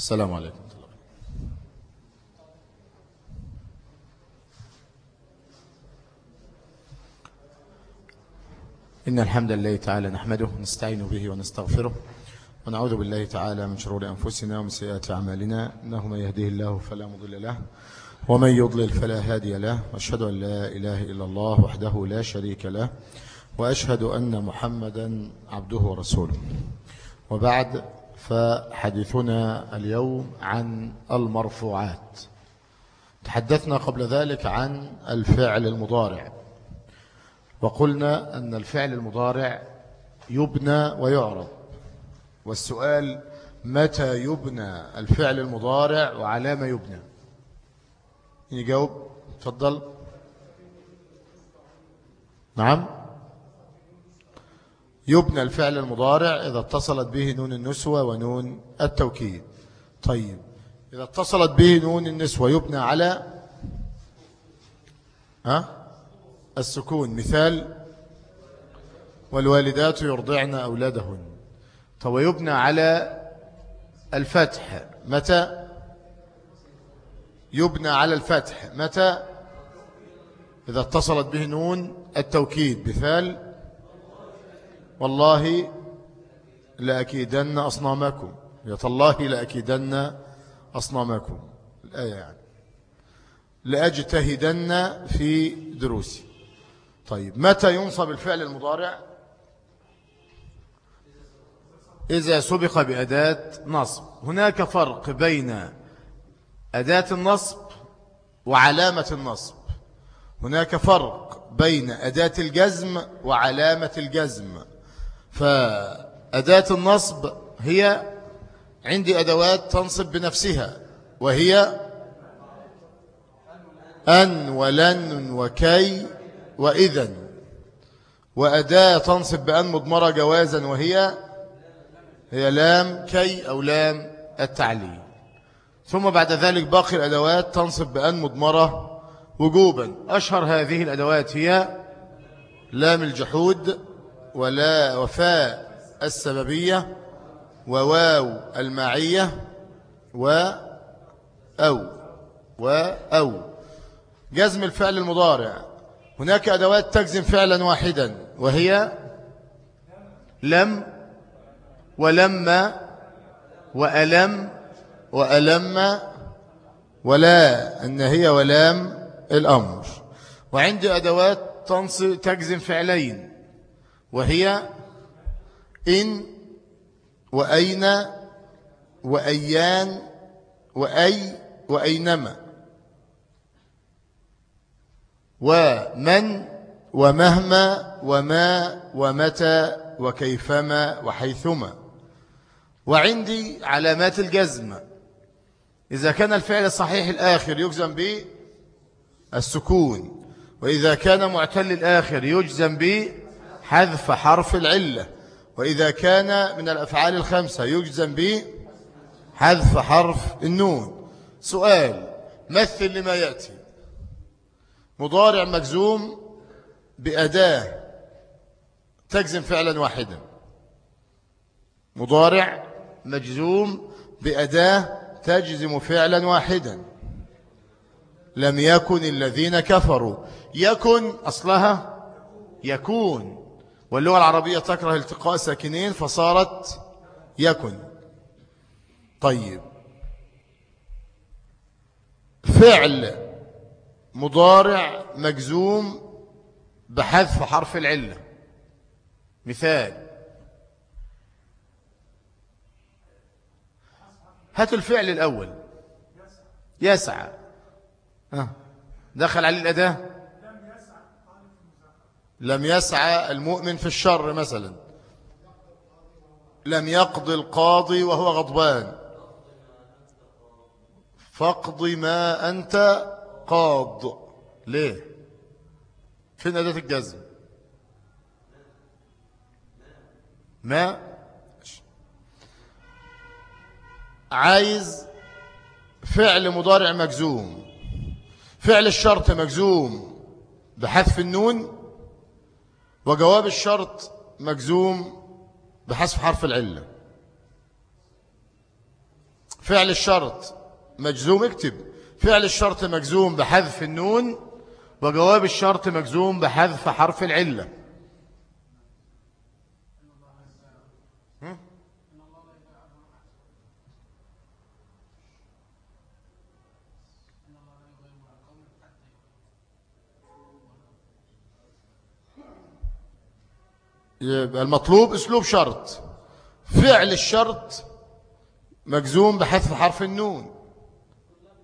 السلام عليكم إن الحمد لله تعالى نحمده ونستعين به ونستغفره ونعوذ بالله تعالى من شرور أنفسنا ومن سيئات أعمالنا. إنه من يهديه الله فلا مضل له ومن يضلل فلا هادي له. وأشهد أن لا إله إلا الله وحده لا شريك له وأشهد أن محمدا عبده ورسوله. وبعد فحديثنا اليوم عن المرفوعات. تحدثنا قبل ذلك عن الفعل المضارع. وقلنا أن الفعل المضارع يبنى ويعرض. والسؤال متى يبنى الفعل المضارع وعلى ما يبنى؟ يجاوب تفضل. نعم. يبنى الفعل المضارع إذا اتصلت به نون النسوة ونون التوكيد. طيب إذا اتصلت به نون النسوة يبنى على ها؟ السكون. مثال والوالدات يرضعن أولادهن. طب يبنى على الفتح. متى؟ يبنى على الفتح. متى؟ إذا اتصلت به نون التوكيد. مثال والله لأكيدن أصنامكم. يا الله لأكيدن أصنامكم. الآية يعني. لأجتهدن في دروسي. طيب متى ينصب الفعل المضارع؟ إذا سبق بأداة نصب. هناك فرق بين أداة النصب وعلامة النصب. هناك فرق بين أداة الجزم وعلامة الجزم. فأداة النصب هي عندي أدوات تنصب بنفسها وهي أن ولن وكي وإذا وأداة تنصب بأن مضمرة جوازا وهي هي لام كي أو لام التعليل. ثم بعد ذلك باقي الأدوات تنصب بأن مضمرة وجوبا. أشهر هذه الأدوات هي لام الجحود ولا وفاء السببية وواو المعية و أو وأو. جزم الفعل المضارع. هناك أدوات تجزم فعلا واحدا وهي لم ولما وألم وألم ولا النهي ولام الأمر. وعندي أدوات تجزم فعلين. وهي إن وأين وأيان وأي وأينما. ومن ومهما وما ومتى وكيفما وحيثما. وعندي علامات الجزم. إذا كان الفعل صحيح الآخر يجزم به السكون وإذا كان معتل الآخر يجزم به حذف حرف العلة. وإذا كان من الأفعال الخمسة يجزم به حذف حرف النون. سؤال مثل لما يأتي. مضارع مجزوم بأداة تجزم فعلا واحدا. مضارع مجزوم بأداة تجزم فعلا واحدا. لم يكن الذين كفروا. يكن أصلها يكون. واللغة العربية تكره التقاء ساكنين فصارت يكن. طيب. فعل مضارع مجزوم بحذف حرف العلة. مثال. هات الفعل الأول. يسعى. دخل عليه الأداة. لم يسعى المؤمن في الشر مثلا. لم يقضي القاضي وهو غضبان. فاقض ما أنت قاض. ليه؟ فين أداة الجزم. ما؟ عايز فعل مضارع مجزوم. فعل الشرط مجزوم. بحذف النون وجواب الشرط مجزوم بحذف حرف العلة. فعل الشرط مجزوم اكتب. فعل الشرط مجزوم بحذف النون وجواب الشرط مجزوم بحذف حرف العلة. يبقى المطلوب أسلوب شرط. فعل الشرط مجزوم بحذف حرف النون.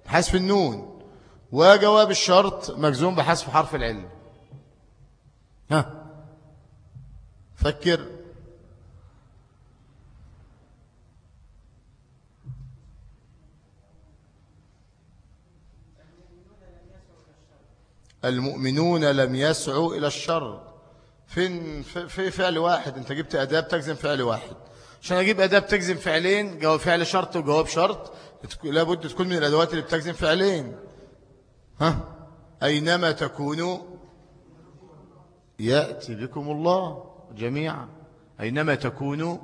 حذف النون. وجواب الشرط مجزوم بحذف حرف العلم. ها؟ فكر. المؤمنون لم يسعوا إلى الشر. فين في فعل واحد. انت جبت أداب تجزم فعل واحد. عشان أجيب أداب تجزم فعلين جواب فعل شرط وجواب شرط لابد تكون من الأدوات اللي بتجزم فعلين. ها؟ أينما تكونوا يأتي بكم الله جميعا. أينما تكونوا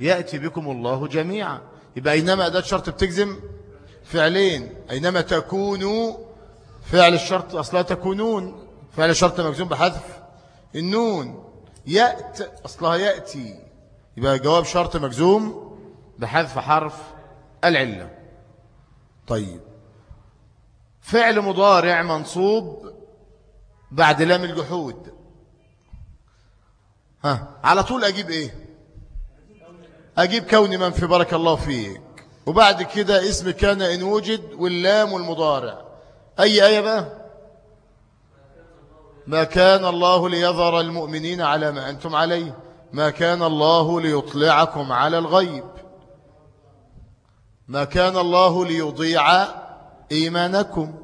يأتي بكم الله جميعا. يبقى أينما أداة شرط بتجزم فعلين. أينما تكونوا فعل الشرط أصلا تكونون. فعل الشرط مجزوم بحذف. النون يأت أصلها يأتي. يبقى جواب شرط مجزوم بحذف حرف العلة. طيب. فعل مضارع منصوب بعد لام الجحود. ها على طول أجيب إيه؟ أجيب كون من في بارك الله فيك. وبعد كده اسم كان إن وجد واللام والمضارع أي آية بقى؟ ما كان الله ليظهر المؤمنين على ما أنتم عليه. ما كان الله ليطلعكم على الغيب. ما كان الله ليضيع إيمانكم.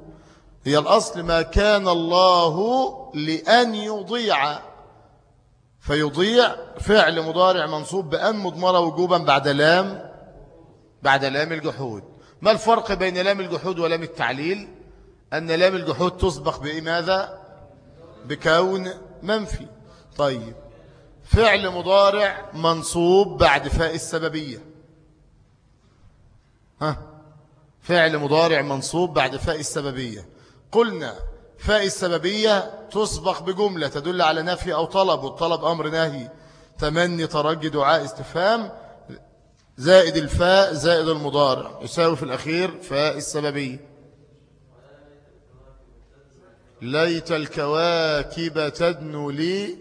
هي الأصل ما كان الله لأن يضيع. فيضيع فعل مضارع منصوب بأن مضمرة وجوبا بعد لام بعد لام الجحود. ما الفرق بين لام الجحود ولام التعليل؟ أن لام الجحود تسبق بماذا بكون منفي. طيب. فعل مضارع منصوب بعد فاء السببية. ها؟ فعل مضارع منصوب بعد فاء السببية. قلنا فاء السببية تسبق بجملة تدل على نفي أو طلب والطلب أمر نهي تمني ترجي دعاء استفهام زائد الفاء زائد المضارع. يساوي في الأخير فاء السببية. ليت الكواكب تدنو لي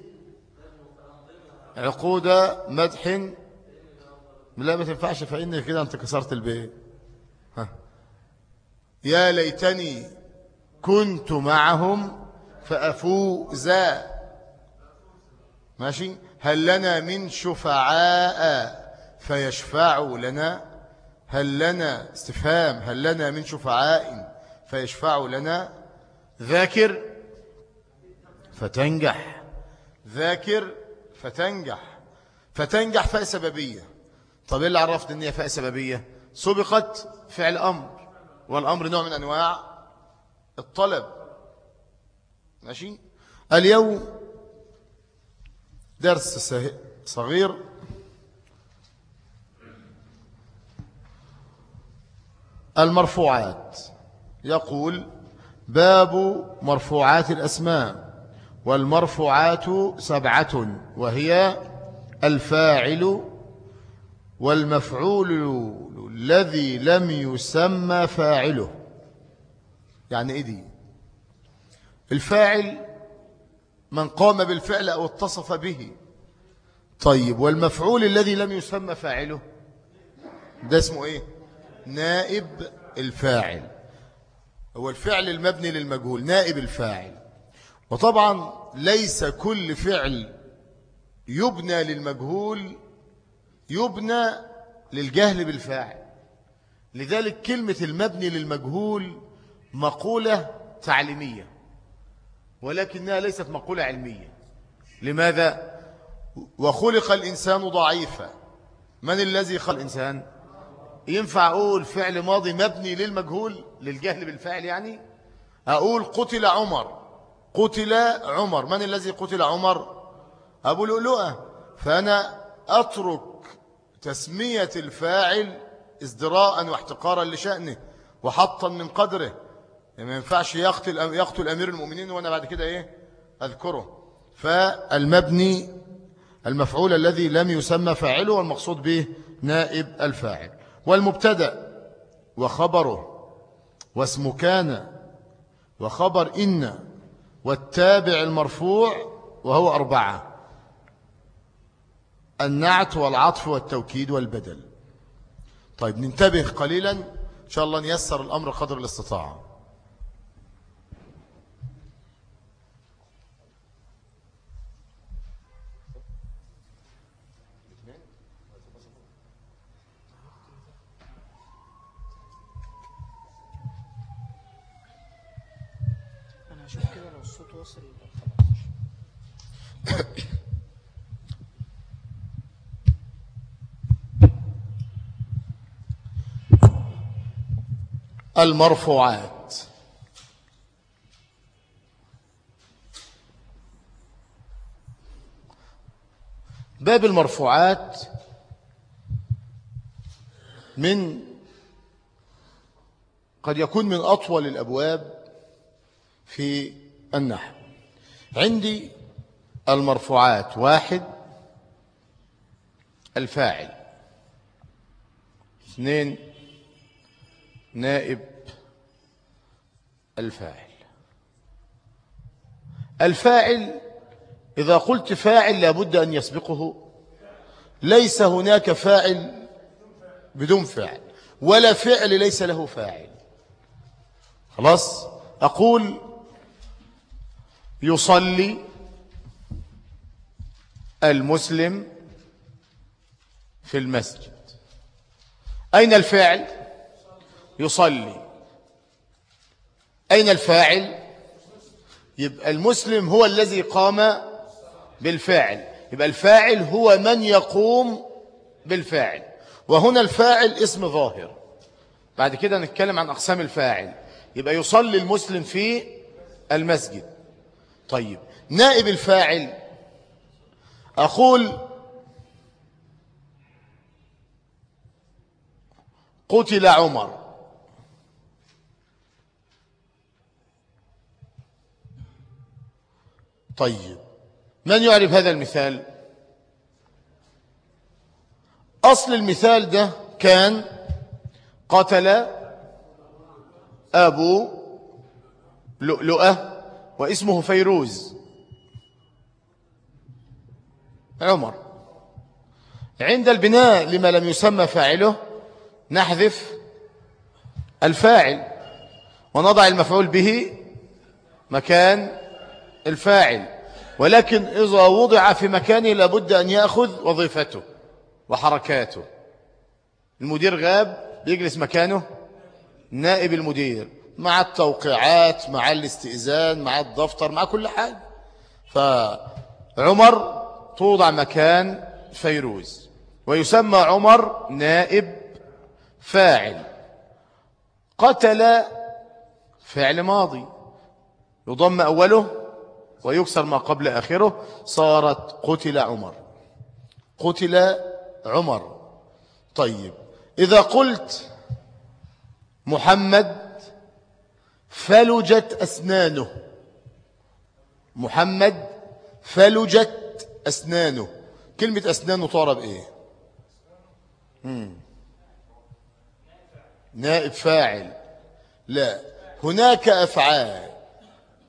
عقود مدح. لا ما تنفعش فإن كده أنت كسرت البيت يا ليتني كنت معهم فأفوز. ماشي؟ هل لنا من شفعاء فيشفعوا لنا؟ هل لنا استفهام؟ هل لنا من شفعاء فيشفعوا لنا؟ ذاكر فتنجح. ذاكر فتنجح. فتنجح فاء سببية. طب إيه اللي عرفت إن هي فاء سببية؟ سبقت فعل أمر والأمر نوع من أنواع الطلب. ماشي؟ اليوم درس صغير. المرفوعات. يقول باب مرفوعات الأسماء والمرفوعات سبعة وهي الفاعل والمفعول الذي لم يسمى فاعله. يعني إيه دي؟ الفاعل من قام بالفعل أو اتصف به. طيب والمفعول الذي لم يسمى فاعله؟ ده اسمه إيه؟ نائب الفاعل. هو الفعل المبني للمجهول نائب الفاعل وطبعا ليس كل فعل يبنى للمجهول يبنى للجهل بالفاعل لذلك كلمة المبني للمجهول مقولة تعليمية ولكنها ليست مقولة علمية لماذا؟ وخلق الإنسان ضعيفا من الذي خلق الإنسان؟ ينفع أقول فعل ماضي مبني للمجهول للجهل بالفعل يعني؟ أقول قتل عمر. قتل عمر. من الذي قتل عمر؟ أبو لؤلؤة. فأنا أترك تسمية الفاعل ازدراء واحتقارا لشأنه وحطا من قدره. ما ينفعش يقتل يقتل أمير المؤمنين وأنا بعد كده إيه؟ أذكره. فالمبني المفعول الذي لم يسمى فاعله والمقصود به نائب الفاعل. والمبتدأ وخبره واسم كان وخبر إن والتابع المرفوع وهو أربعة النعت والعطف والتوكيد والبدل. طيب ننتبه قليلا. إن شاء الله نيسر الأمر قدر الاستطاعة. المرفوعات. باب المرفوعات من قد يكون من أطول الأبواب في النحو. عندي المرفوعات واحد الفاعل اثنين نائب الفاعل. الفاعل إذا قلت فاعل لابد أن يسبقه. ليس هناك فاعل بدون فاعل ولا فعل ليس له فاعل. خلاص؟ أقول يصلي المسلم في المسجد. أين الفعل يصلي. أين الفاعل؟ يبقى المسلم هو الذي قام بالفاعل. يبقى الفاعل هو من يقوم بالفاعل. وهنا الفاعل اسم ظاهر. بعد كده نتكلم عن أقسام الفاعل. يبقى يصلي المسلم في المسجد. طيب. نائب الفاعل. أقول قتل عمر. طيب. من يعرف هذا المثال؟ أصل المثال ده كان قتل أبو لؤلؤة واسمه فيروز. عمر. عند البناء لما لم يسمى فاعله نحذف الفاعل ونضع المفعول به مكان الفاعل. ولكن إذا وضع في مكانه لابد أن يأخذ وظيفته وحركاته. المدير غاب بيجلس مكانه نائب المدير. مع التوقيعات مع الاستئذان مع الدفتر مع كل حاجة. فعمر توضع مكان فيروز ويسمى عمر نائب فاعل. قتل فعل ماضي. يضم أوله ويكسر ما قبل آخره. صارت قتل عمر. قتل عمر. طيب إذا قلت محمد فلجت أسنانه. محمد فلجت أسنانه. كلمة أسنانه تعرب إيه. نائب فاعل. لا. هناك أفعال.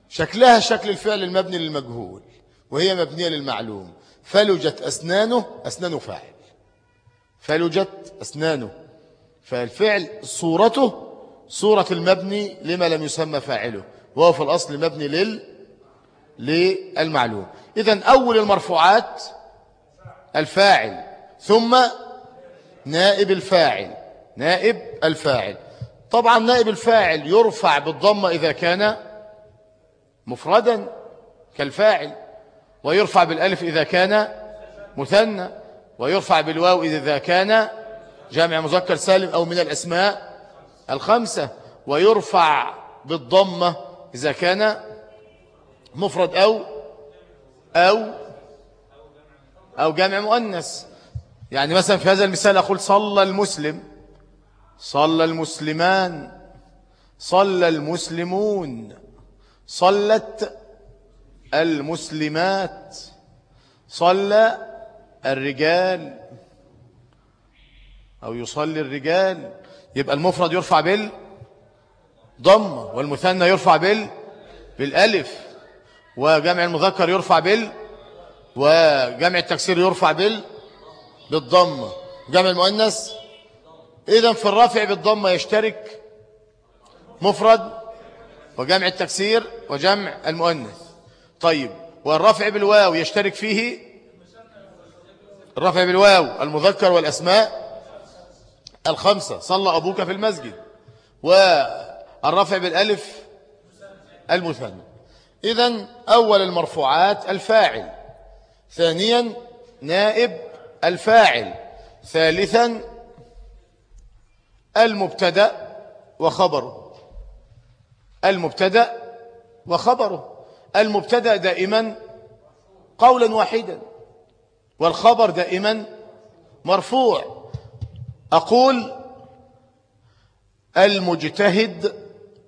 شكلها شكل الفعل المبني للمجهول وهي مبنية للمعلوم. فلجت أسنانه أسنانه فاعل. فلجت أسنانه. فالفعل صورته صورة المبني لما لم يسمى فاعله وهو في الأصل مبني لل للمعلوم. إذن أول المرفوعات الفاعل ثم نائب الفاعل نائب الفاعل. طبعا نائب الفاعل يرفع بالضمة إذا كان مفردا كالفاعل ويرفع بالألف إذا كان مثنى ويرفع بالواو إذا كان جامع مذكر سالم أو من الأسماء الخمسة ويرفع بالضمة إذا كان مفرد أو أو أو جامع مؤنث. يعني مثلا في هذا المثال أقول صلى المسلم صلى المسلمان صلى المسلمون صلت المسلمات صلى الرجال أو يصلي الرجال. يبقى المفرد يرفع بال ضمة والمثنى يرفع بال بالألف وجمع المذكر يرفع بال وجمع التكسير يرفع بال بالضمة جمع المؤنث إذا في الرفع بالضمة يشترك مفرد وجمع التكسير وجمع المؤنث. طيب والرفع بالواو يشترك فيه؟ الرفع بالواو المذكر والأسماء الخمسة صلى أبوك في المسجد. والرفع بالألف المثنى. إذن أول المرفوعات الفاعل. ثانيا نائب الفاعل. ثالثا المبتدأ وخبره. المبتدأ وخبره. المبتدأ دائما قولا واحدا. والخبر دائما مرفوع. أقول المجتهد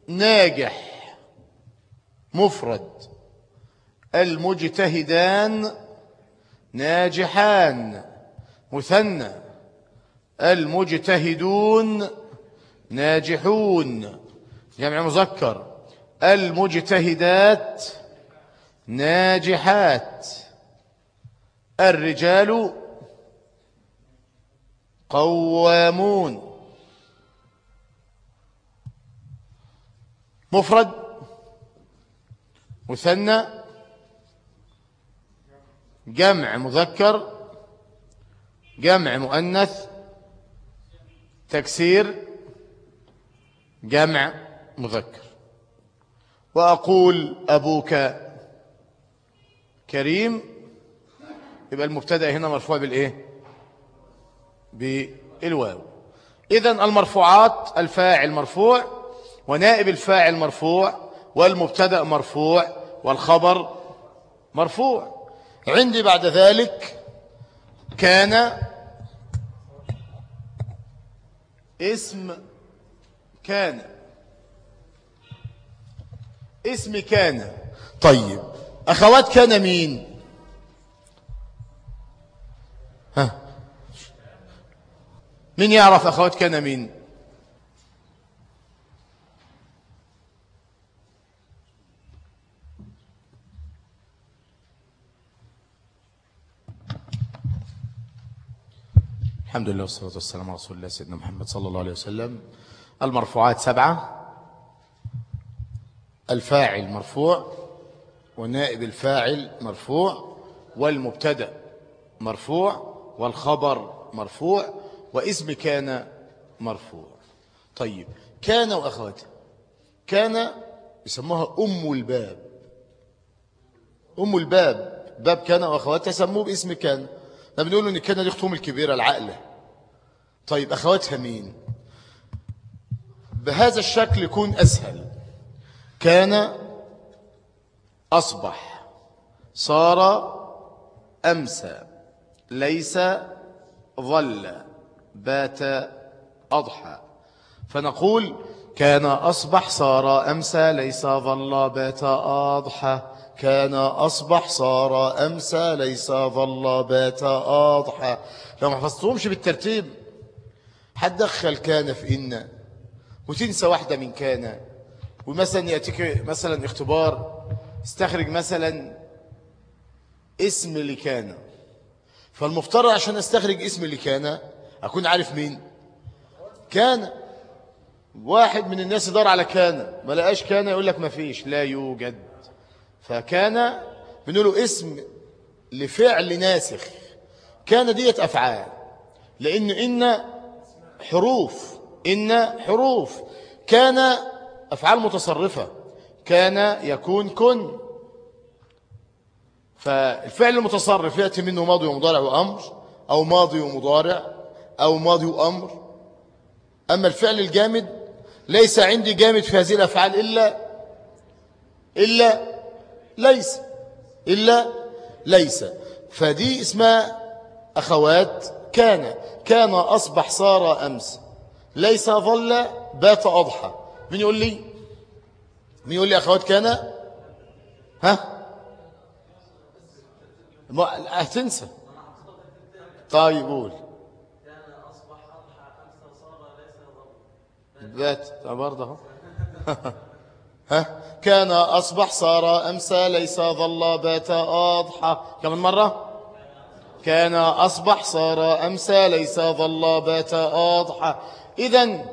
ناجح مفرد. المجتهدان ناجحان مثنى. المجتهدون ناجحون. جمع مذكر. المجتهدات ناجحات. الرجال قوامون. مفرد مثنى جمع مذكر جمع مؤنث تكسير جمع مذكر. وأقول أبوك كريم يبقى المبتدأ هنا مرفوع بالإيه؟ بالواو. إذن المرفوعات الفاعل مرفوع ونائب الفاعل مرفوع والمبتدأ مرفوع والخبر مرفوع. عندي بعد ذلك كان اسم كان. اسم كان. طيب أخوات كان مين؟ مين يعرف أخوات كان مين؟ الحمد لله والصلاة والسلام على رسول الله سيدنا محمد صلى الله عليه وسلم. المرفوعات سبعة. الفاعل مرفوع ونائب الفاعل مرفوع والمبتدأ مرفوع والخبر مرفوع واسم كان مرفوع. طيب كان وأخواتها كان يسموها أم الباب. أم الباب باب كان وأخواتها سموه باسم كان. إحنا بنقول إن كان دي اختهم الكبيرة العقلة. طيب أخواتها مين؟ بهذا الشكل يكون أسهل. كان أصبح صار أمسى ليس ظل. بات أضحى. فنقول كان أصبح صار أمسى ليس ظل بات أضحى. كان أصبح صار أمسى ليس ظل بات أضحى. لو ما حفظتهمش بالترتيب هتدخل كان في إن. وتنسى واحدة من كان. ومثلا يأتيك مثلا اختبار استخرج مثلا اسم لكان فالمفترض عشان استخرج اسم لكان أكون عارف مين؟ كان واحد من الناس يدور على كان ما لقاش كان يقول لك ما فيش لا يوجد. فكان بنقوله اسم لفعل ناسخ. كان ديت أفعال لأن إن حروف إن حروف. كان أفعال متصرفة. كان يكون كن. فالفعل المتصرف يأتي منه ماضي ومضارع وأمر أو ماضي ومضارع. أو ماضي وأمر أما الفعل الجامد ليس عندي جامد في هذه الأفعال إلا إلا ليس إلا ليس. فدي اسمها أخوات كان كان أصبح صار أمس. ليس ظل بات أضحى. مين يقول لي؟ مين يقول لي أخوات كان؟ ها؟ هتنسى. طيب قول. بات برضه ها؟ كان أصبح صار أمسى ليس ظل بات أضحى. كمان مرة؟ كان أصبح صار أمسى ليس ظل بات أضحى. إذا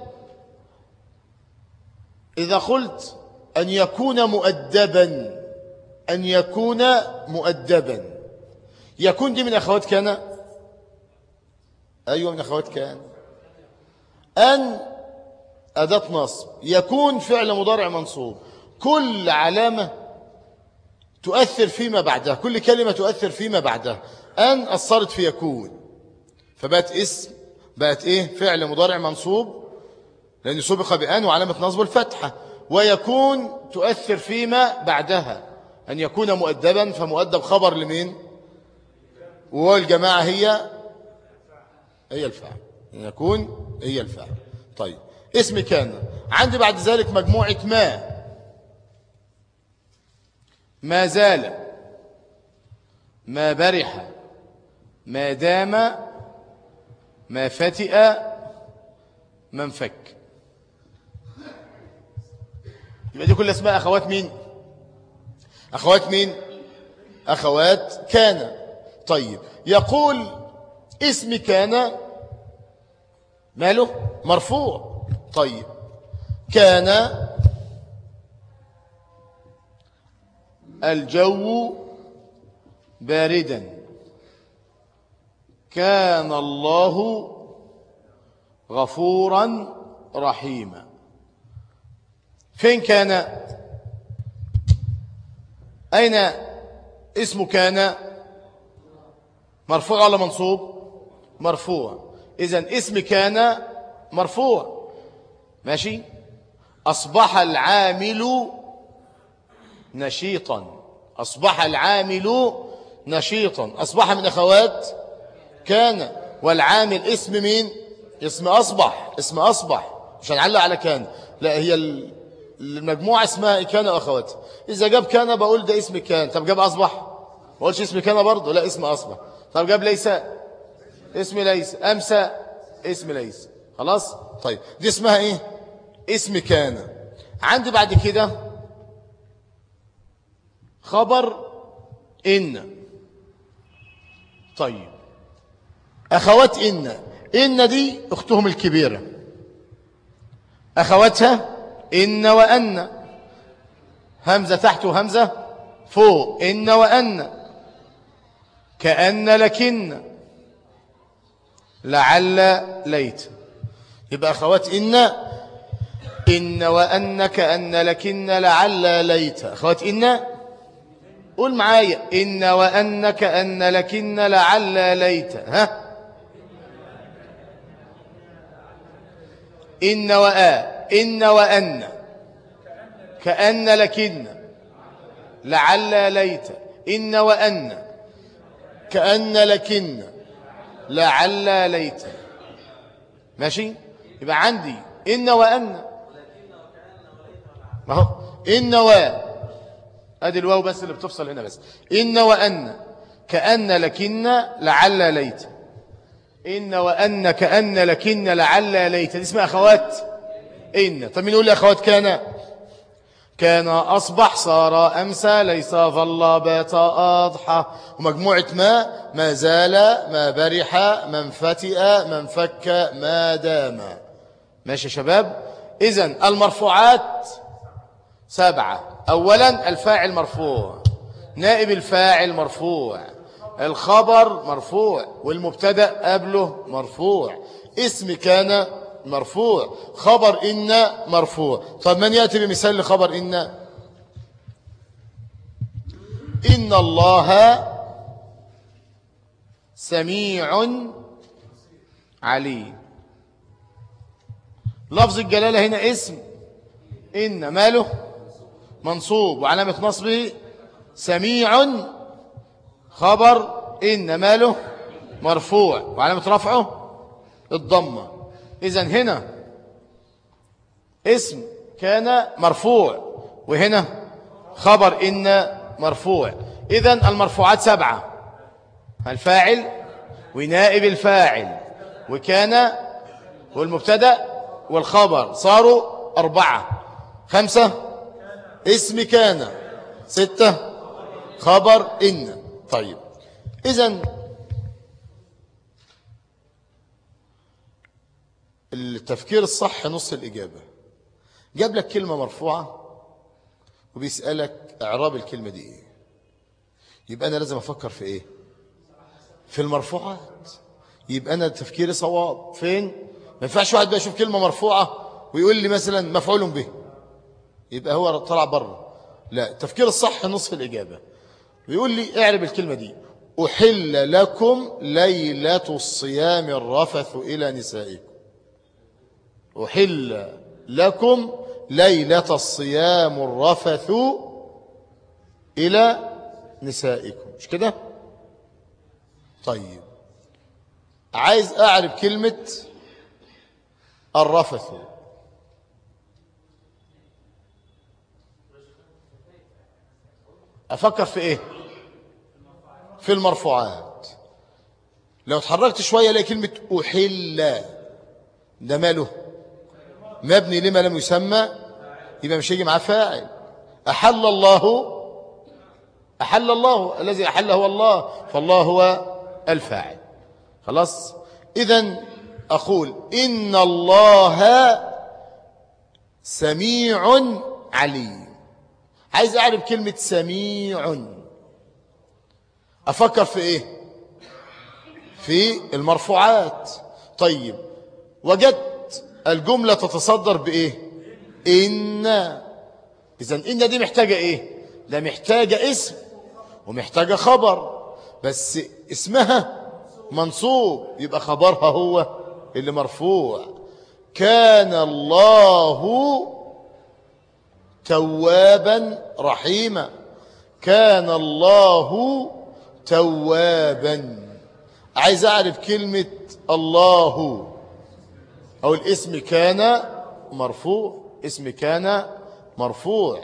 إذا قلت أن يكون مؤدبا أن يكون مؤدبا. يكون دي من أخوات كان أيوة من أخوات كان أن أداة نصب. يكون فعل مضارع منصوب. كل علامة تؤثر فيما بعدها. كل كلمة تؤثر فيما بعدها. أن أثرت في يكون. فبقت اسم بقت إيه؟ فعل مضارع منصوب. لأن سبق بأن وعلامة نصب الفتحة. ويكون تؤثر فيما بعدها. أن يكون مؤدبا فمؤدب خبر لمين؟ والجماعة هي؟ هي الفاعل. أن يكون هي الفاعل. طيب. اسم كان. عندي بعد ذلك مجموعة ما. ما زال. ما برح. ما دام. ما فتئ. ما انفك. يبقى دي كل اسماء أخوات مين؟ أخوات مين؟ أخوات كان. طيب. يقول اسم كان. ماله؟ مرفوع. طيب. كان الجو باردا. كان الله غفورا رحيما. فين كان؟ أين اسم كان؟ مرفوع ولا منصوب؟ مرفوع. إذن اسم كان مرفوع. ماشي؟ أصبح العامل نشيطا. أصبح العامل نشيطا. أصبح من أخوات؟ كان. والعامل اسم مين؟ اسم أصبح. اسم أصبح. مش هنعلق على كان. لا هي المجموعة اسمها كان وأخوات إذا جاب كان بقول ده اسم كان. طب جاب أصبح؟ ما اسم كان برضه. لا اسم أصبح. طب جاب ليس. اسم ليس. أمسى. اسم ليس. خلاص؟ طيب. دي اسمها إيه؟ اسم كان. عندي بعد كده خبر إن. طيب. أخوات إن. إن دي أختهم الكبيرة. أخواتها إن وأن. همزة تحت وهمزة فوق. إن وأن. كأن لكن. لعل ليت. يبقى أخوات إن إن وأن كأن لكن لعل ليت. أخوات إن؟ قول معايا. إن وأن كأن لكن لعل ليت. ها؟ إن وآ إن وأن. كأن لكن. لعل ليت. إن وأن. كأن لكن. لعل ليت. ماشي؟ يبقى عندي. إن وأن. ما هو إن و أدي الواو بس اللي بتفصل هنا بس. إن وأن كأن لكن لعل ليت. إن وأن كأن لكن لعل ليت. دي اسمها أخوات. إن. طب مين يقول لي أخوات كان؟ كان أصبح صار أمسى ليس ظل بات أضحى. ومجموعة ما ما زال ما برح من فتئ من فك ما دام. ماشي يا شباب؟ إذن المرفوعات سبعة. أولا الفاعل مرفوع. نائب الفاعل مرفوع. الخبر مرفوع. والمبتدأ قبله مرفوع. اسم كان مرفوع. خبر إن مرفوع. طب من يأتي بمثال لخبر إن؟ إن الله سميع عليم. لفظ الجلالة هنا اسم. إن ماله؟ منصوب وعلامة نصبه سميع خبر إن ماله مرفوع وعلامة رفعه الضمة. إذن هنا اسم كان مرفوع وهنا خبر إن مرفوع. إذن المرفوعات سبعة. الفاعل ونائب الفاعل وكان والمبتدأ والخبر صاروا أربعة. خمسة اسم كان. ستة. خبر إن. طيب. إذن التفكير الصح نص الإجابة. جاب لك كلمة مرفوعة وبيسألك إعراب الكلمة دي إيه. يبقى أنا لازم أفكر في إيه؟ في المرفوعات. يبقى أنا تفكيري صواب. فين؟ ما ينفعش واحد بقى يشوف كلمة مرفوعة ويقول لي مثلا مفعول به. يبقى هو طلع بره. لا التفكير الصح نصف الإجابة. ويقول لي اعرب الكلمة دي أحل لكم ليلة الصيام الرفث إلى نسائكم. أحل لكم ليلة الصيام الرفث إلى نسائكم. مش كده؟ طيب. عايز أعرف كلمة الرفث. أفكر في إيه؟ في المرفوعات. لو اتحركت شوية الاقي كلمة أحل. ده ماله؟ مبني لما لم يسمى يبقى مش هيجي معاه فاعل. أحل الله. أحل الله. الذي أحل هو الله فالله هو الفاعل. خلاص؟ إذا أقول إن الله سميع عليم. عايز أعرف كلمة سميع. أفكر في إيه؟ في المرفوعات. طيب وجدت الجملة تتصدر بإيه؟ إن. إذا إن دي محتاجة إيه؟ لا محتاجة اسم ومحتاجة خبر بس اسمها منصوب يبقى خبرها هو اللي مرفوع. كان الله توابا رحيما. كان الله توابا. عايز أعرف كلمة الله أو الاسم كان مرفوع؟ اسم كان مرفوع.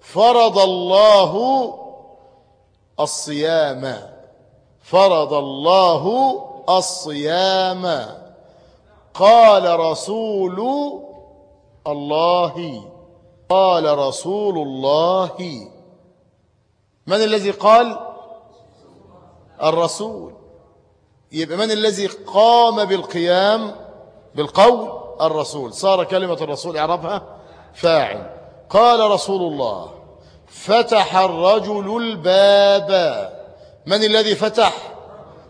فرض الله الصيام. فرض الله الصيام. قال رسول الله قال رسول الله. من الذي قال؟ الرسول. يبقى من الذي قام بالقيام بالقول؟ الرسول. صار كلمة الرسول اعرفها فاعل. قال رسول الله فتح الرجل الباب. من الذي فتح؟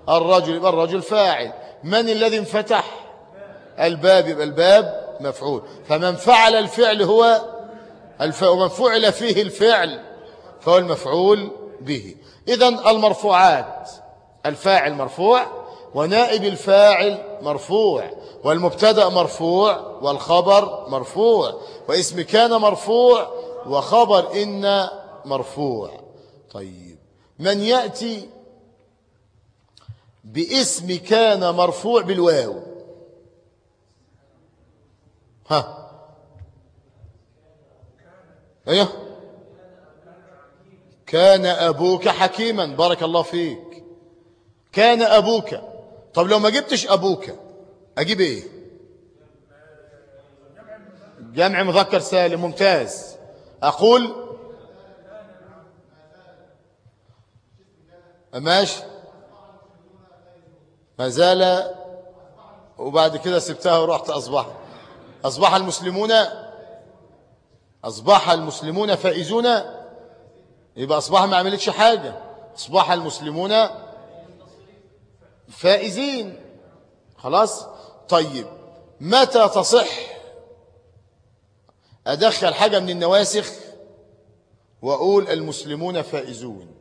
الرجل. يبقى الرجل فاعل. من الذي انفتح؟ الباب. يبقى الباب مفعول. فمن فعل الفعل هو ومن فعل فيه الفعل فهو المفعول به. إذا المرفوعات الفاعل مرفوع ونائب الفاعل مرفوع والمبتدأ مرفوع والخبر مرفوع واسم كان مرفوع وخبر إن مرفوع. طيب من يأتي باسم كان مرفوع بالواو؟ ها إيه كان أبوك حكيما. بارك الله فيك. كان أبوك. طب لو ما جبتش أبوك أجيب إيه؟ جمع مذكر سالم. ممتاز. أقول ماشي. ما زال وبعد كده سبتها ورحت أصبح. أصبح المسلمون أصبح المسلمون فائزون؟ يبقى أصبح ما عملتش حاجة. أصبح المسلمون فائزين. خلاص؟ طيب متى تصح أدخل حاجة من النواسخ وأقول المسلمون فائزون؟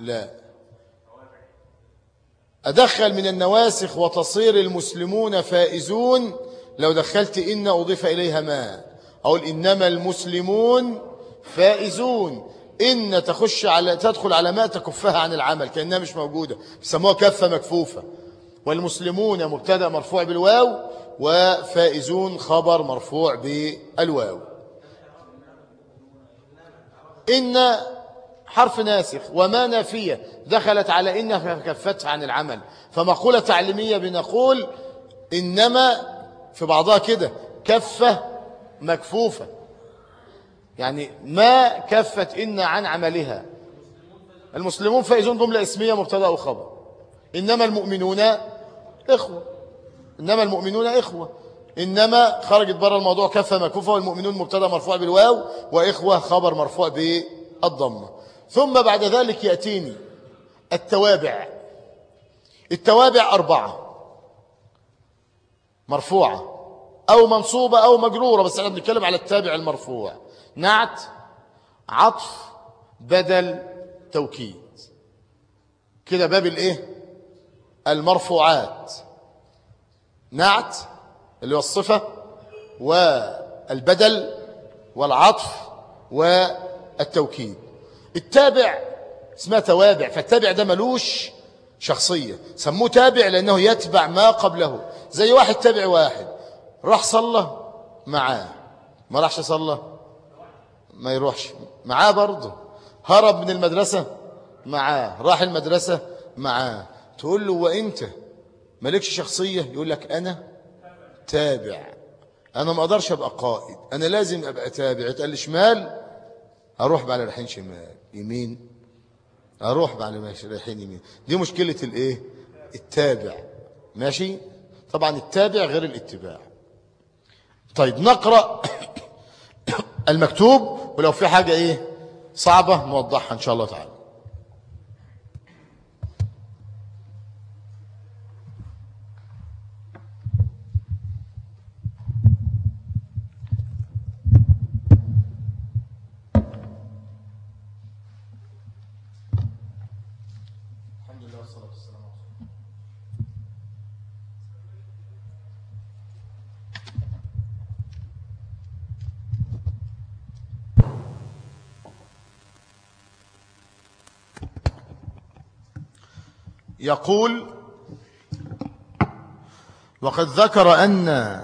لا. أدخل من النواسخ وتصير المسلمون فائزون؟ لو دخلت إن أضيف إليها ما؟ أقول إنما المسلمون فائزون. إن تخش على تدخل على ما تكفها عن العمل كأنها مش موجودة. بيسموها كفة مكفوفة. والمسلمون مبتدأ مرفوع بالواو وفائزون خبر مرفوع بالواو. إن حرف ناسخ وما نافية دخلت على إن فكفتها عن العمل. فمقولة تعليمية بنقول إنما في بعضها كده كفة مكفوفة. يعني ما كفت إن عن عملها. المسلمون فائزون جملة اسمية مبتدأ وخبر. إنما المؤمنون إخوة. إنما المؤمنون إخوة. إنما خرجت بره الموضوع كفة مكفوفة والمؤمنون مبتدأ مرفوع بالواو وإخوة خبر مرفوع بالضمة. ثم بعد ذلك يأتيني التوابع. التوابع أربعة. مرفوعة. أو منصوبة أو مجرورة بس إحنا بنتكلم على التابع المرفوع. نعت عطف بدل توكيد. كده باب الإيه؟ المرفوعات. نعت اللي هو الصفة والبدل والعطف والتوكيد. التابع اسمها توابع فالتابع ده ملوش شخصية. سموه تابع لأنه يتبع ما قبله. زي واحد تابع واحد. راح صلى معاه. ما راحش صلى ما يروحش. معاه برضه. هرب من المدرسة معاه. راح المدرسة معاه. تقول له وانت مالكش شخصية؟ يقول لك أنا تابع. أنا ما أقدرش أبقى قائد. أنا لازم أبقى تابع. تقال لي شمال؟ أروح بعد رايحين شمال. يمين. أروح بعد رايحين يمين. دي مشكلة الإيه؟ التابع. ماشي؟ طبعا التابع غير الاتباع. طيب نقرأ المكتوب ولو في حاجة إيه؟ صعبة نوضحها إن شاء الله تعالى. يقول وقد ذكر أن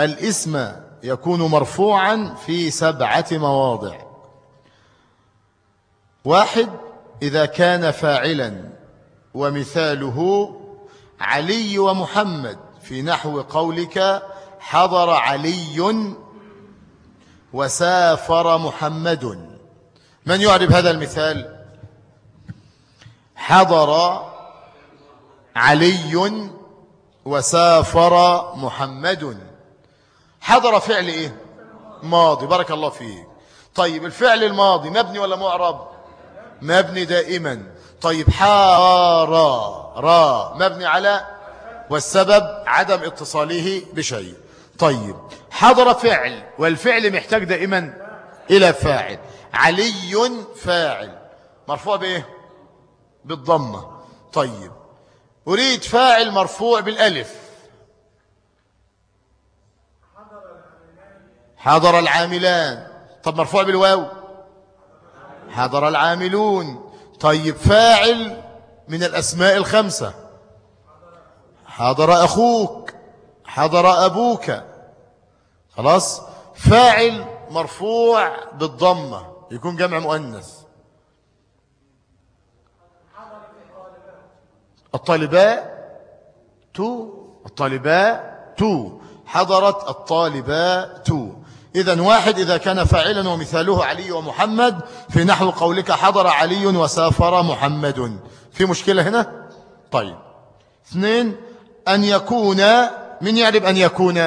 الاسم يكون مرفوعا في سبعة مواضع. واحد إذا كان فاعلا ومثاله علي ومحمد في نحو قولك حضر علي وسافر محمد. من يعرب هذا المثال؟ حضر علي وسافر محمد. حضر فعل إيه؟ ماضي بارك الله فيك. طيب الفعل الماضي مبني ولا معرب؟ مبني دائما. طيب حار را. مبني على والسبب عدم اتصاله بشيء. طيب حضر فعل والفعل محتاج دائما إلى فاعل. علي فاعل. مرفوع بإيه؟ بالضمة. طيب أريد فاعل مرفوع بالألف. حضر العاملان. طب مرفوع بالواو. حضر العاملون. طيب فاعل من الأسماء الخمسة. حضر أخوك. حضر أبوك. خلاص؟ فاعل مرفوع بالضمة. يكون جمع مؤنث. الطالباء تو الطالباء تو. حضرت الطالباء تو. إذا واحد إذا كان فاعلا ومثاله علي ومحمد في نحو قولك حضر علي وسافر محمد. في مشكلة هنا؟ طيب. اثنين أن يكون من يعرف أن يكون؟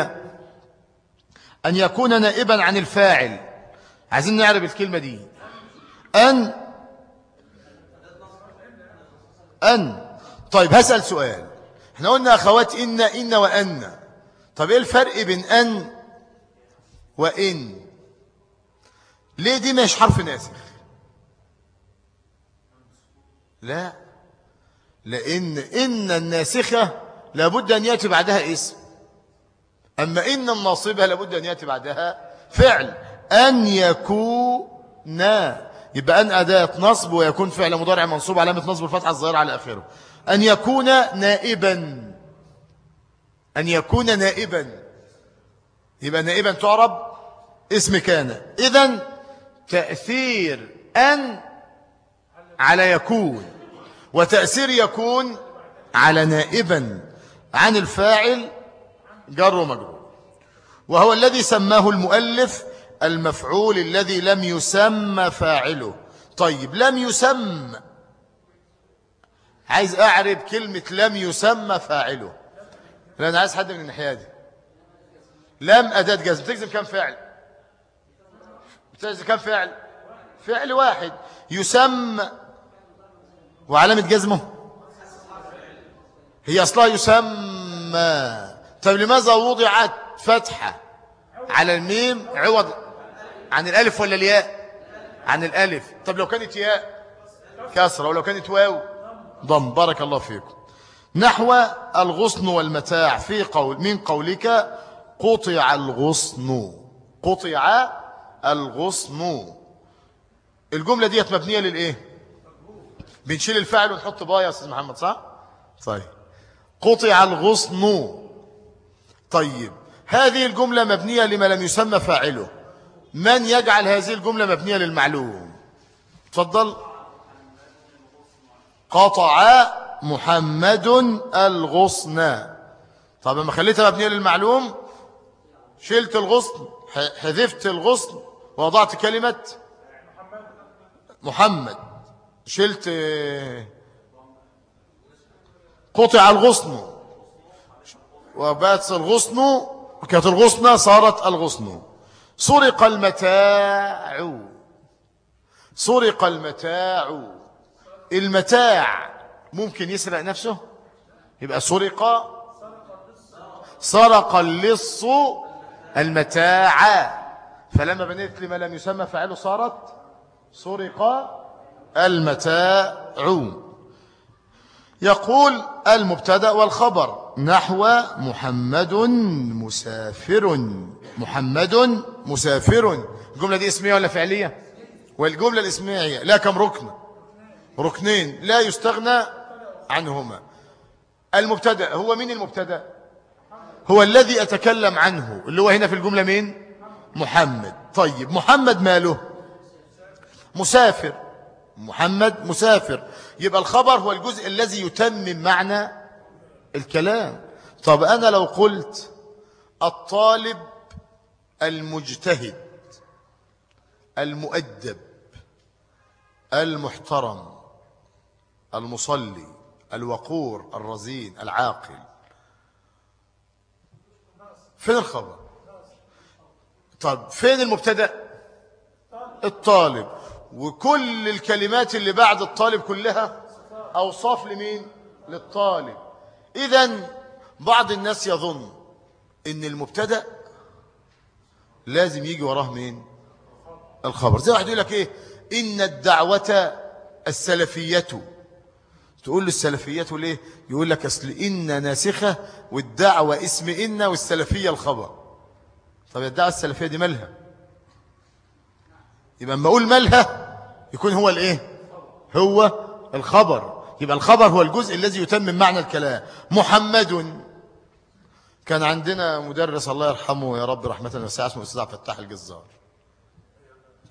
أن يكون نائبا عن الفاعل. عايزين نعرف الكلمة دي. أن أن. طيب هسأل سؤال. إحنا قلنا أخوات إن إن وأن. طب إيه الفرق بين أن وإن؟ ليه دي مش حرف ناسخ؟ لا. لأن إن الناسخة لابد أن يأتي بعدها اسم. أما إن الناصبة لابد أن يأتي بعدها فعل. أن يكون يبقى أن أداة نصب ويكون فعل مضارع منصوب علامة نصب الفتحة الظاهرة على آخره. أن يكون نائبا. أن يكون نائبا. يبقى نائبا تعرب اسم كان. إذن تأثير أن على يكون وتأثير يكون على نائبا. عن الفاعل جر ومجرور. وهو الذي سماه المؤلف المفعول الذي لم يسمى فاعله. طيب لم يسمى. عايز أعرب كلمة لم يسمى فاعله. لأن عايز حد من الناحية دي. لم أداة جزم. تجزم كم فعل؟ بتجزم كم فعل؟ فعل واحد. يسمى. وعلامة جزمه؟ هي أصلها يسمى. طيب لماذا وضعت فتحة على الميم عوض عن الألف ولا الياء؟ عن الألف. طب لو كانت ياء كسرة ولو كانت واو. ضم بارك الله فيكم نحو الغصن والمتاع في قول من قولك قطع الغصن. قطع الغصن. الجملة ديت مبنية للإيه؟ بنشيل الفعل ونحط باء يا أستاذ محمد صح؟ طيب. قطع الغصن. طيب. هذه الجملة مبنية لما لم يسمى فاعله. من يجعل هذه الجملة مبنية للمعلوم؟ تفضل. قطع محمد الغصن. طب ما خليتها مبنية للمعلوم شلت الغصن حذفت الغصن ووضعت كلمة محمد. شلت قطع الغصن. وبات الغصن وكانت الغصن صارت الغصن. سرق المتاع. سرق المتاع. المتاع ممكن يسرق نفسه؟ يبقى سرق. سرق اللص المتاع. فلما بنيت لما لم يسمى فعله صارت؟ سرق المتاع. يقول المبتدأ والخبر نحو محمد مسافر. محمد مسافر. الجملة دي اسمية ولا فعلية؟ والجملة الاسمية لا كم ركن. ركنين لا يستغنى عنهما. المبتدأ هو مين المبتدأ؟ هو الذي أتكلم عنه اللي هو هنا في الجملة مين؟ محمد. طيب محمد ماله؟ مسافر. محمد مسافر. يبقى الخبر هو الجزء الذي يتمم معنى الكلام. طب أنا لو قلت الطالب المجتهد المؤدب المحترم المصلي الوقور الرزين العاقل. فين الخبر؟ طب فين المبتدأ؟ الطالب. وكل الكلمات اللي بعد الطالب كلها أوصاف لمين؟ للطالب. إذا بعض الناس يظن إن المبتدأ لازم يجي وراه مين؟ الخبر. زي واحد يقول لك إيه؟ إن الدعوة السلفية تقول له السلفية ليه؟ يقول لك أصل إن ناسخة والدعوة اسم إن والسلفية الخبر. طب الدعوة السلفية دي مالها؟ يبقى لما أقول مالها يكون هو الإيه؟ هو الخبر. يبقى الخبر هو الجزء الذي يتمم معنى الكلام. محمد. كان عندنا مدرس الله يرحمه يا رب رحمة واسعة اسمه أستاذ فتاح الجزار.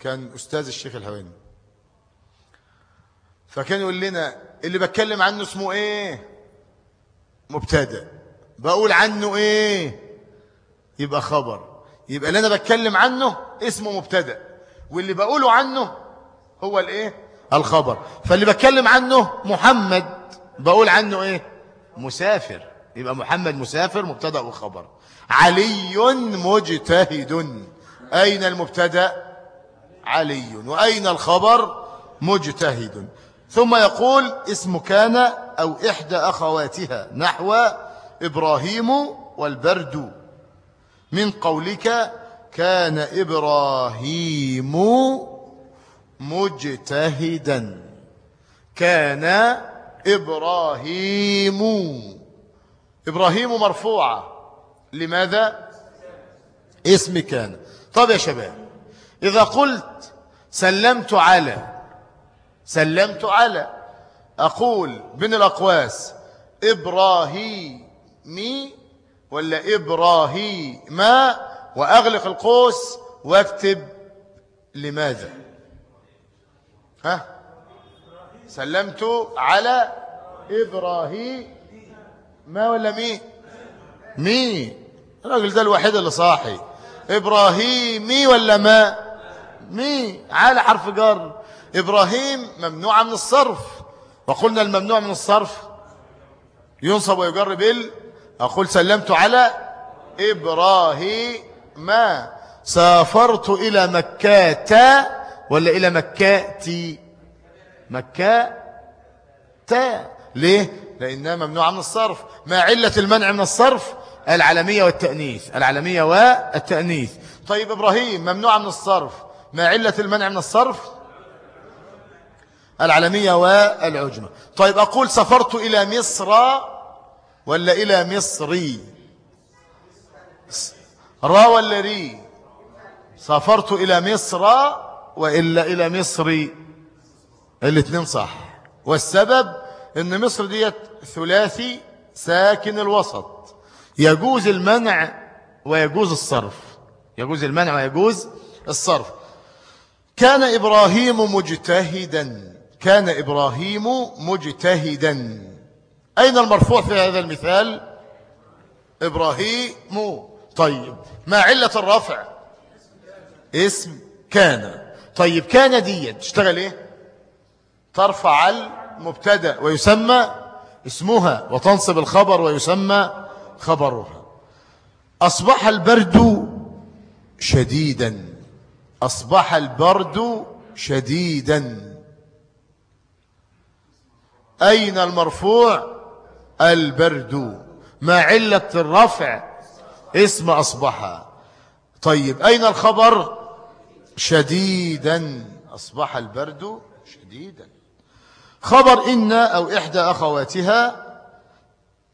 كان أستاذ الشيخ الهواني. فكان يقول لنا اللي بتكلم عنه اسمه إيه؟ مبتدأ. بقول عنه إيه؟ يبقى خبر. يبقى اللي أنا بتكلم عنه اسمه مبتدأ. واللي بقوله عنه هو الإيه؟ الخبر. فاللي بتكلم عنه محمد بقول عنه إيه؟ مسافر. يبقى محمد مسافر مبتدأ وخبر. علي مجتهد. أين المبتدأ؟ علي. وأين الخبر؟ مجتهد. ثم يقول اسم كان أو إحدى أخواتها نحو إبراهيم والبرد. من قولك كان إبراهيم مجتهدا. كان إبراهيم. إبراهيم مرفوعة لماذا؟ اسم كان. طب يا شباب إذا قلت سلمت على سلمت على. أقول بين الأقواس إبراهيمي ولا إبراهيم وأغلق القوس واكتب لماذا؟ ها؟ سلمت على إبراهيم ما ولا مي؟ مي. الراجل ده الوحيد اللي صاحي. إبراهيمي ولا ما؟ مي. على حرف جر. إبراهيم ممنوع من الصرف. وقلنا الممنوع من الصرف ينصب ويجر بال أقول سلمت على إبراهيم. سافرت إلى مكة ولا إلى مكاتي مكة تا ليه؟ لأنها ممنوعة من الصرف. ما علة المنع من الصرف؟ العلمية والتأنيث. العلمية والتأنيث. طيب إبراهيم ممنوعة من الصرف. ما علة المنع من الصرف؟ العلمية والعجمة. طيب أقول سافرت إلى مصر ولا إلى مصري را ولا ري؟ سافرت إلى مصر وإلا إلى مصري الاثنين صح. والسبب إن مصر ديت ثلاثي ساكن الوسط. يجوز المنع ويجوز الصرف. يجوز المنع ويجوز الصرف. كان إبراهيم مجتهدا. كان إبراهيم مجتهدا. أين المرفوع في هذا المثال؟ إبراهيم. طيب ما علة الرفع؟ اسم كان. طيب كان دي تشتغل إيه؟ ترفع المبتدأ ويسمى اسمها وتنصب الخبر ويسمى خبرها. أصبح البرد شديدا. أصبح البرد شديدا. أين المرفوع؟ البرد. ما علة الرفع؟ اسم أصبح. طيب أين الخبر؟ شديدا. أصبح البرد شديدا. خبر إن أو إحدى أخواتها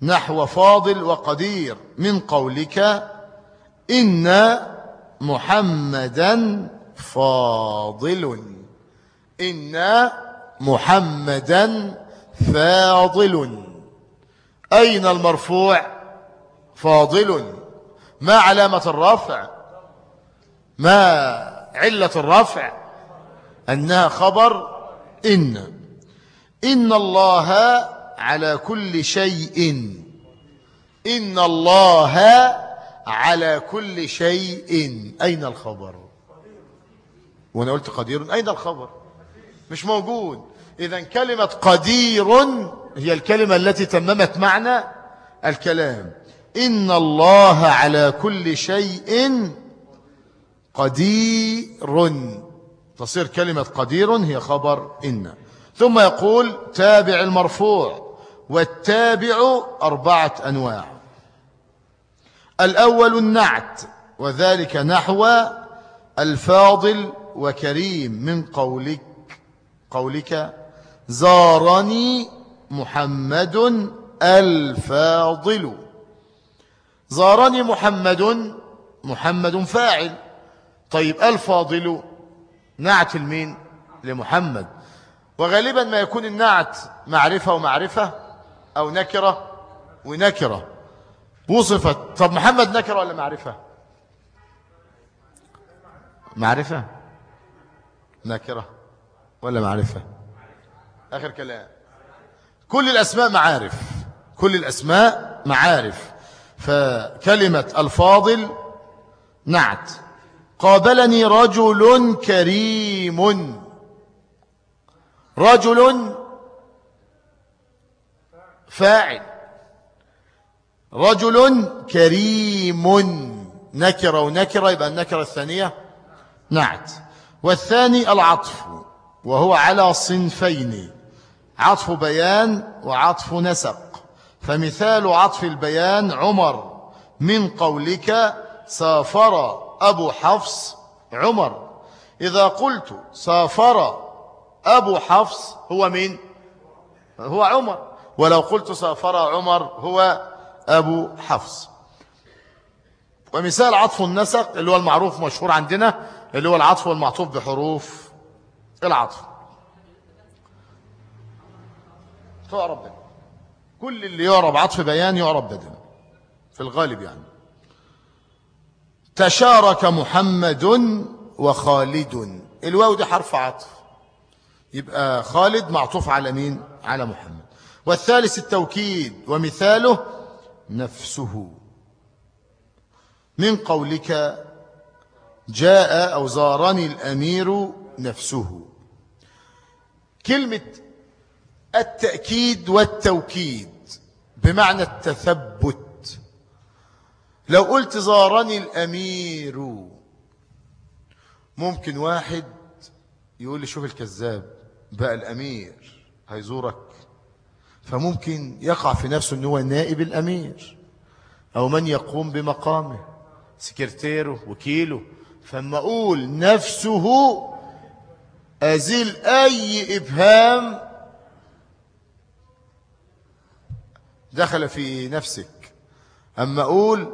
نحو فاضل وقدير من قولك إن محمدا فاضل. إن محمدا فاضل. أين المرفوع؟ فاضل. ما علامة الرفع؟ ما علة الرفع؟ أنها خبر إن. إن الله على كل شيء. إن الله على كل شيء. أين الخبر؟ وأنا قلت قدير. أين الخبر؟ مش موجود. إذا كلمة قدير هي الكلمة التي تممت معنى الكلام. إن الله على كل شيء قدير. تصير كلمة قدير هي خبر إن. ثم يقول تابع المرفوع والتابع أربعة أنواع. الأول النعت وذلك نحو الفاضل وكريم من قولك قولك زارني محمد الفاضل. زارني محمد محمد فاعل. طيب الفاضل نعت المين؟ لمحمد. وغالبا ما يكون النعت معرفة ومعرفة أو نكرة ونكرة. وصفت. طب محمد نكرة ولا معرفة؟ معرفة. نكرة ولا معرفة؟ آخر كلام. كل الأسماء معارف. كل الأسماء معارف. فكلمة الفاضل نعت. قابلني رجل كريم. رجل فاعل. رجل كريم. نكرة ونكرة يبقى النكرة الثانية نعت. والثاني العطف وهو على صنفين. عطف بيان وعطف نسق. فمثال عطف البيان عمر. من قولك سافر أبو حفص عمر. إذا قلت سافر أبو حفص هو مين هو عمر. ولو قلت سافر عمر هو أبو حفص. ومثال عطف النسق اللي هو المعروف مشهور عندنا اللي هو العطف والمعطوف بحروف العطف. تعرب بدل كل اللي يعرب عطف بيان يعرب بدل في الغالب يعني. تشارك محمد وخالد الواو دي حرف عطف. يبقى خالد معطوف على مين؟ على محمد. والثالث التوكيد ومثاله نفسه. من قولك جاء أو زارني الأمير نفسه. كلمة التأكيد والتوكيد بمعنى التثبت. لو قلت زارني الأمير ممكن واحد يقول لي شوف الكذاب بقى الأمير هيزورك. فممكن يقع في نفسه أنه هو نائب الأمير أو من يقوم بمقامه سكرتيره وكيله. فما أقول نفسه أزيل أي إبهام دخل في نفسك. أما أقول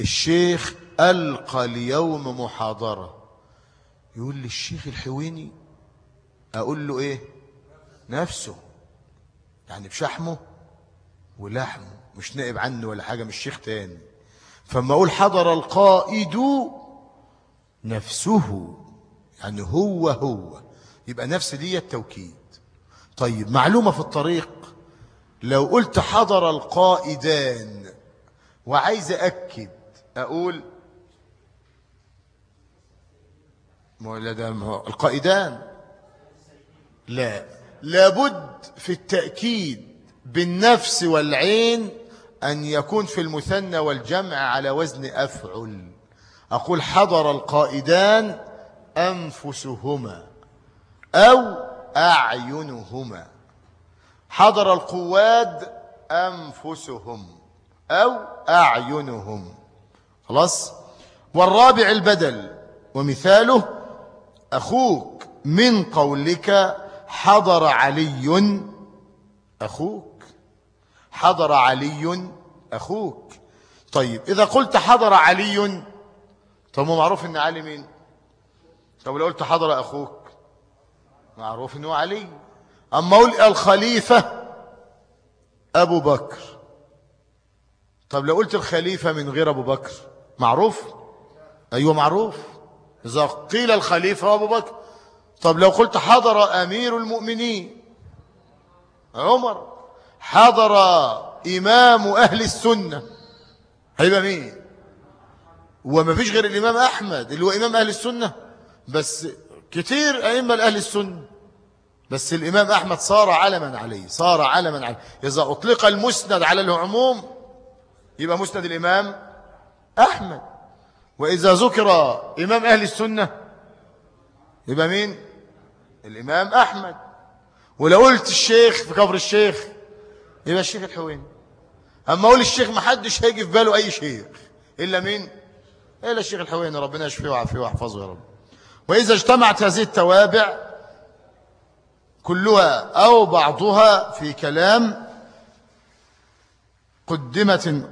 الشيخ ألقى اليوم محاضرة. يقول لي الشيخ الحويني أقول له إيه؟ نفسه. يعني بشحمه ولحمه مش نائب عنه ولا حاجة مش شيخ تاني. فما أقول حضر القائد نفسه. يعني هو هو. يبقى نفس دي التوكيد. طيب معلومة في الطريق. لو قلت حضر القائدان وعايز أكد أقول القائدان. لا لابد في التأكيد بالنفس والعين أن يكون في المثنى والجمع على وزن أفعل. أقول حضر القائدان أنفسهما أو أعينهما. حضر القواد أنفسهم أو أعينهم. خلاص؟ والرابع البدل ومثاله أخوك من قولك حضر علي أخوك. حضر علي أخوك. طيب إذا قلت حضر علي طب معروف أن علي مين؟ طب لو قلت حضر أخوك معروف أنه علي. أما أقول الخليفة أبو بكر. طب لو قلت الخليفة من غير أبو بكر معروف؟ أيوة معروف. إذا قيل الخليفة أبو بكر طب لو قلت حضر أمير المؤمنين عمر حضر إمام أهل السنة هيبقى مين؟ وما فيش غير الإمام أحمد اللي هو إمام أهل السنة بس كتير أئمة لأهل السنة. بس الإمام أحمد صار علما عليه صار علما عليه. إذا أطلق المسند على العموم يبقى مسند الإمام أحمد. وإذا ذكر إمام أهل السنة يبقى مين؟ الإمام أحمد. ولو قلت الشيخ في كفر الشيخ يبقى الشيخ الحويني. أما أقول الشيخ ما حدش هيجي في باله أي شيخ إلا مين؟ إلا الشيخ الحويني. ربنا يشفيه ويعافيه ويحفظه يا رب. وإذا اجتمعت هذه التوابع كلها أو بعضها في كلام قدمة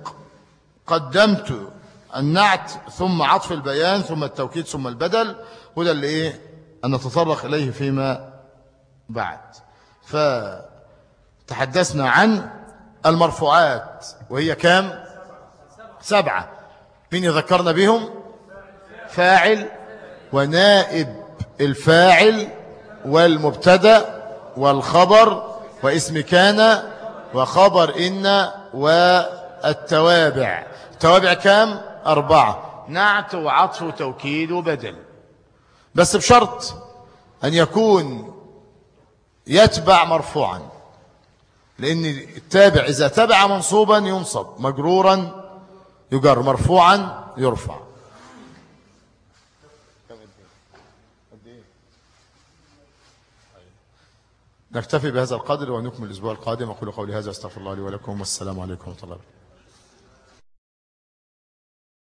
قدمت النعت ثم عطف البيان ثم التوكيد ثم البدل وده اللي إيه أن نتطرق إليه فيما بعد. فتحدثنا عن المرفوعات وهي كام؟ سبعة. مين يذكرنا بهم؟ فاعل ونائب الفاعل والمبتدأ والخبر واسم كان وخبر إن والتوابع. التوابع كام؟ أربعة. نعت وعطف وتوكيد وبدل. بس بشرط أن يكون يتبع مرفوعا لأن التابع إذا تبع منصوبا ينصب مجرورا يجر مرفوعا يرفع. نكتفي بهذا القدر ونكمل الأسبوع القادم. أقول قولي هذا أستغفر الله لي ولكم. والسلام عليكم ورحمة الله